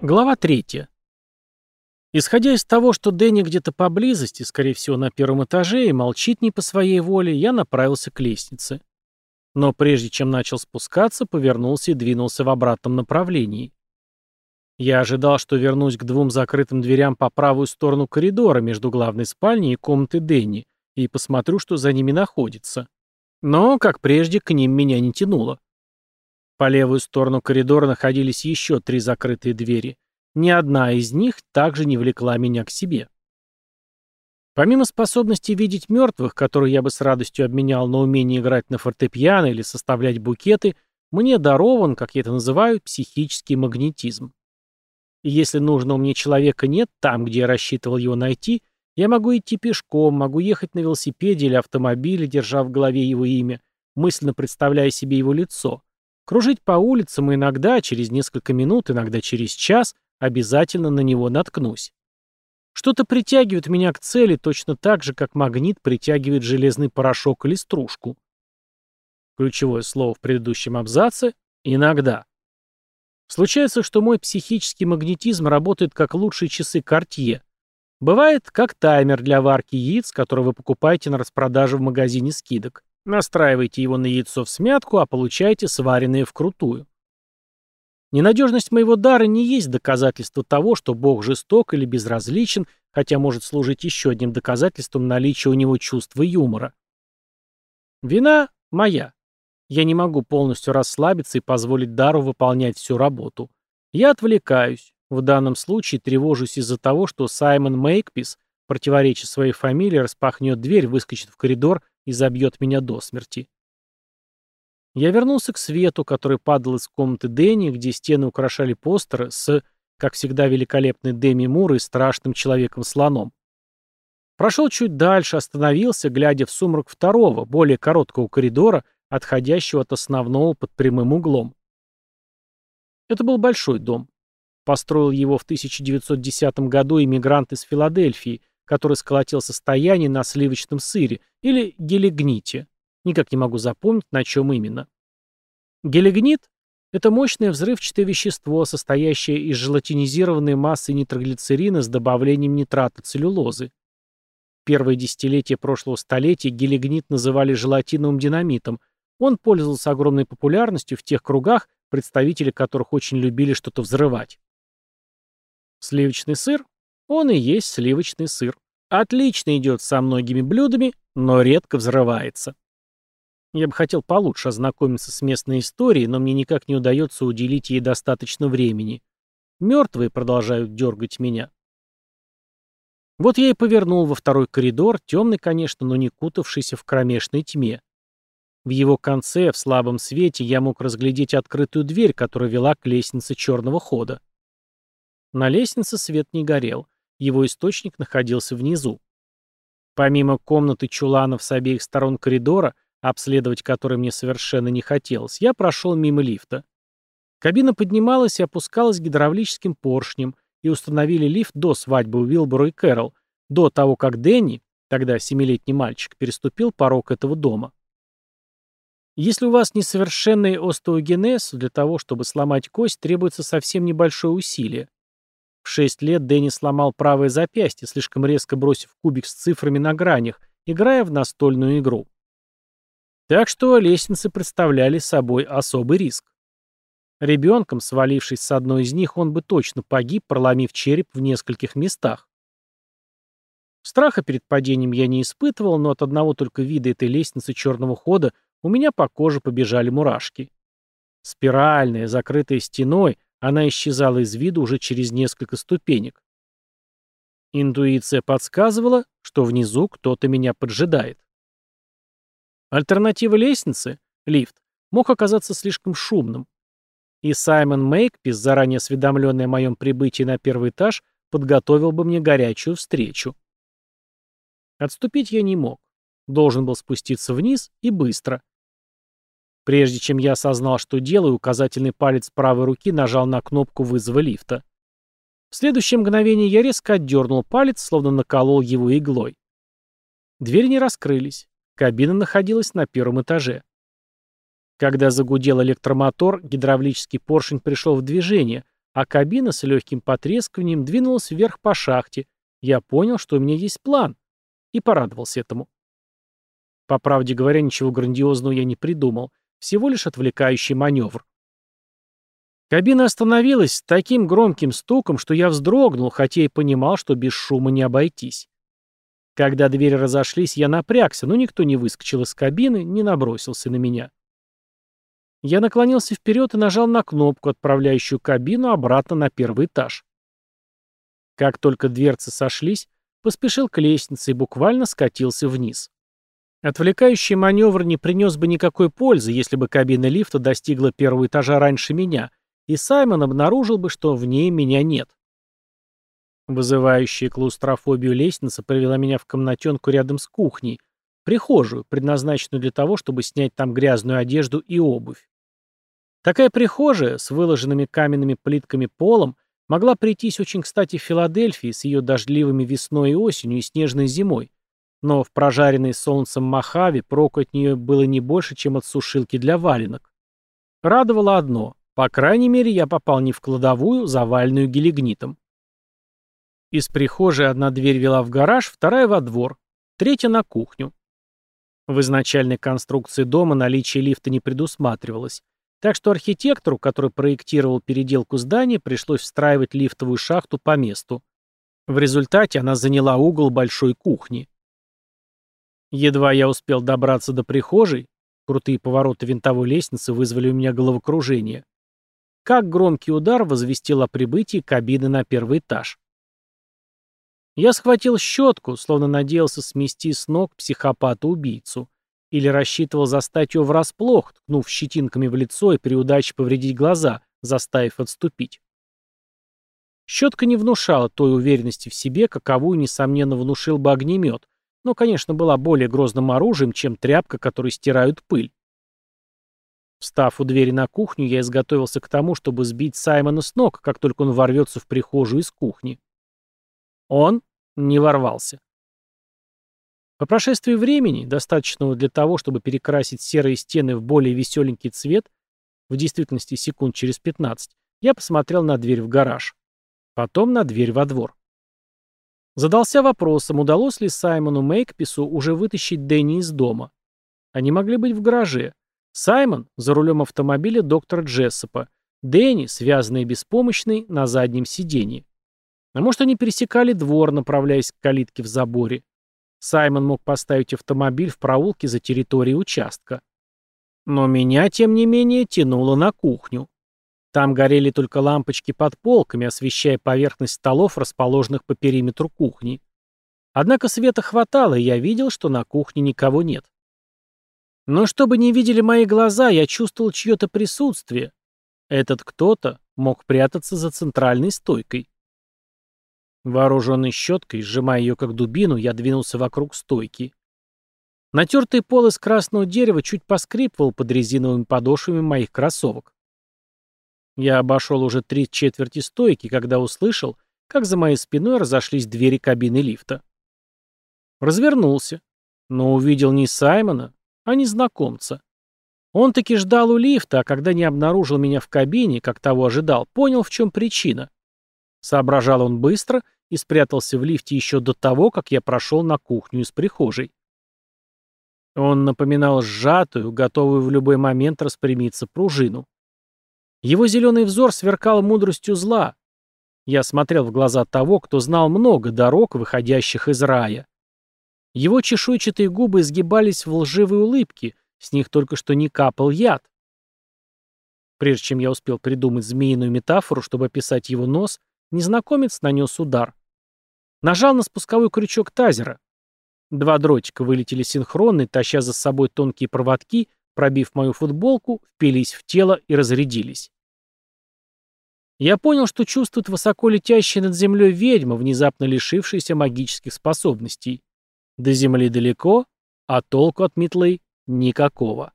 Глава 3. Исходя из того, что Дэнни где-то поблизости, скорее всего, на первом этаже, и молчит не по своей воле, я направился к лестнице. Но прежде чем начал спускаться, повернулся и двинулся в обратном направлении. Я ожидал, что вернусь к двум закрытым дверям по правую сторону коридора между главной спальней и комнатой Дэнни и посмотрю, что за ними находится. Но, как прежде, к ним меня не тянуло. По левую сторону коридора находились еще три закрытые двери. Ни одна из них также не влекла меня к себе. Помимо способности видеть мертвых, которые я бы с радостью обменял на умение играть на фортепиано или составлять букеты, мне дарован, как я это называю, психический магнетизм. И если нужного мне человека нет там, где я рассчитывал его найти, я могу идти пешком, могу ехать на велосипеде или автомобиле, держа в голове его имя, мысленно представляя себе его лицо, Кружить по улицам и иногда, через несколько минут, иногда через час, обязательно на него наткнусь. Что-то притягивает меня к цели точно так же, как магнит притягивает железный порошок или стружку. Ключевое слово в предыдущем абзаце — «иногда». Случается, что мой психический магнетизм работает как лучшие часы Cartier. Бывает, как таймер для варки яиц, который вы покупаете на распродаже в магазине скидок. Настраивайте его на яйцо в смятку, а получаете сваренное вкрутую. Ненадежность моего дара не есть доказательство того, что Бог жесток или безразличен, хотя может служить еще одним доказательством наличия у него чувства юмора. Вина моя. Я не могу полностью расслабиться и позволить дару выполнять всю работу. Я отвлекаюсь. В данном случае тревожусь из-за того, что Саймон Мейкпис, противоречия своей фамилии, распахнет дверь, выскочит в коридор и забьет меня до смерти. Я вернулся к свету, который падал из комнаты Дэнни, где стены украшали постеры с, как всегда, великолепной Деми Мур и страшным человеком-слоном. Прошел чуть дальше, остановился, глядя в сумрак второго, более короткого коридора, отходящего от основного под прямым углом. Это был большой дом. Построил его в 1910 году иммигрант из Филадельфии, который сколотил состояние на сливочном сыре или гелигните. Никак не могу запомнить, на чем именно. Гелигнит – это мощное взрывчатое вещество, состоящее из желатинизированной массы нитроглицерина с добавлением нитрата целлюлозы. Первые десятилетия прошлого столетия гелигнит называли желатиновым динамитом. Он пользовался огромной популярностью в тех кругах, представители которых очень любили что-то взрывать. Сливочный сыр он и есть сливочный сыр. Отлично идет со многими блюдами, но редко взрывается. Я бы хотел получше ознакомиться с местной историей, но мне никак не удается уделить ей достаточно времени. Мертвые продолжают дергать меня. Вот я и повернул во второй коридор, темный, конечно, но не кутавшийся в кромешной тьме. В его конце, в слабом свете, я мог разглядеть открытую дверь, которая вела к лестнице черного хода. На лестнице свет не горел. Его источник находился внизу. Помимо комнаты чуланов с обеих сторон коридора, обследовать который мне совершенно не хотелось, я прошел мимо лифта. Кабина поднималась и опускалась гидравлическим поршнем, и установили лифт до свадьбы Уилборо и Кэрол, до того, как Дэнни, тогда семилетний мальчик, переступил порог этого дома. Если у вас несовершенный остеогенез, для того, чтобы сломать кость, требуется совсем небольшое усилие. В шесть лет Дэнни сломал правое запястье, слишком резко бросив кубик с цифрами на гранях, играя в настольную игру. Так что лестницы представляли собой особый риск. Ребенком, свалившись с одной из них, он бы точно погиб, проломив череп в нескольких местах. Страха перед падением я не испытывал, но от одного только вида этой лестницы черного хода у меня по коже побежали мурашки. Спиральная, закрытая стеной, она исчезала из виду уже через несколько ступенек. Интуиция подсказывала, что внизу кто-то меня поджидает. Альтернатива лестницы, лифт, мог оказаться слишком шумным. И Саймон Мейкпис, заранее осведомленный о моем прибытии на первый этаж, подготовил бы мне горячую встречу. Отступить я не мог. Должен был спуститься вниз и быстро. Прежде чем я осознал, что делаю, указательный палец правой руки нажал на кнопку вызова лифта. В следующее мгновение я резко отдернул палец, словно наколол его иглой. Двери не раскрылись. Кабина находилась на первом этаже. Когда загудел электромотор, гидравлический поршень пришел в движение, а кабина с легким потрескиванием двинулась вверх по шахте. Я понял, что у меня есть план. И порадовался этому. По правде говоря, ничего грандиозного я не придумал. Всего лишь отвлекающий маневр. Кабина остановилась с таким громким стуком, что я вздрогнул, хотя и понимал, что без шума не обойтись. Когда двери разошлись, я напрягся, но никто не выскочил из кабины, не набросился на меня. Я наклонился вперед и нажал на кнопку, отправляющую кабину обратно на первый этаж. Как только дверцы сошлись, поспешил к лестнице и буквально скатился вниз. Отвлекающий маневр не принес бы никакой пользы, если бы кабина лифта достигла первого этажа раньше меня, и Саймон обнаружил бы, что в ней меня нет. Вызывающая клаустрофобию лестница привела меня в комнатенку рядом с кухней, прихожую, предназначенную для того, чтобы снять там грязную одежду и обувь. Такая прихожая с выложенными каменными плитками полом могла прийтись очень кстати в Филадельфии с ее дождливыми весной и осенью и снежной зимой, но в прожаренной солнцем Мохаве проку от нее было не больше, чем от сушилки для валенок. Радовало одно, по крайней мере я попал не в кладовую, заваленную гелигнитом. Из прихожей одна дверь вела в гараж, вторая во двор, третья на кухню. В изначальной конструкции дома наличие лифта не предусматривалось, так что архитектору, который проектировал переделку здания, пришлось встраивать лифтовую шахту по месту. В результате она заняла угол большой кухни. Едва я успел добраться до прихожей, крутые повороты винтовой лестницы вызвали у меня головокружение. Как громкий удар возвестил о прибытии кабины на первый этаж. Я схватил щетку, словно надеялся смести с ног психопата-убийцу. Или рассчитывал застать его врасплох, ткнув щетинками в лицо и при удаче повредить глаза, заставив отступить. Щетка не внушала той уверенности в себе, каковую, несомненно, внушил бы огнемет, но, конечно, была более грозным оружием, чем тряпка, которой стирают пыль. Встав у двери на кухню, я изготовился к тому, чтобы сбить Саймона с ног, как только он ворвется в прихожую из кухни. Он не ворвался. По прошествии времени, достаточного для того, чтобы перекрасить серые стены в более веселенький цвет, в действительности секунд через 15, я посмотрел на дверь в гараж. Потом на дверь во двор. Задался вопросом, удалось ли Саймону Мейкпису уже вытащить Дэнни из дома. Они могли быть в гараже. Саймон за рулем автомобиля доктора Джессопа, Дэнни, связанный и беспомощный, на заднем сиденье. А может, они пересекали двор, направляясь к калитке в заборе. Саймон мог поставить автомобиль в проулке за территорией участка. Но меня, тем не менее, тянуло на кухню. Там горели только лампочки под полками, освещая поверхность столов, расположенных по периметру кухни. Однако света хватало, и я видел, что на кухне никого нет. Но чтобы не видели мои глаза, я чувствовал чье-то присутствие. Этот кто-то мог прятаться за центральной стойкой. Вооруженный щеткой, сжимая ее как дубину, я двинулся вокруг стойки. Натертый пол из красного дерева чуть поскрипывал под резиновыми подошвами моих кроссовок. Я обошел уже три четверти стойки, когда услышал, как за моей спиной разошлись двери кабины лифта. Развернулся, но увидел не Саймона, а незнакомца. Он таки ждал у лифта, а когда не обнаружил меня в кабине, как того ожидал, понял, в чем причина. Соображал он быстро и спрятался в лифте еще до того, как я прошел на кухню из прихожей. Он напоминал сжатую, готовую в любой момент распрямиться пружину. Его зеленый взор сверкал мудростью зла. Я смотрел в глаза того, кто знал много дорог, выходящих из рая. Его чешуйчатые губы изгибались в лживые улыбки, с них только что не капал яд. Прежде чем я успел придумать змеиную метафору, чтобы описать его нос, Незнакомец нанес удар. Нажал на спусковой крючок тазера. Два дротика вылетели синхронно, таща за собой тонкие проводки, пробив мою футболку, впились в тело и разрядились. Я понял, что чувствует высоко летящая над землей ведьма, внезапно лишившаяся магических способностей. До земли далеко, а толку от метлы никакого.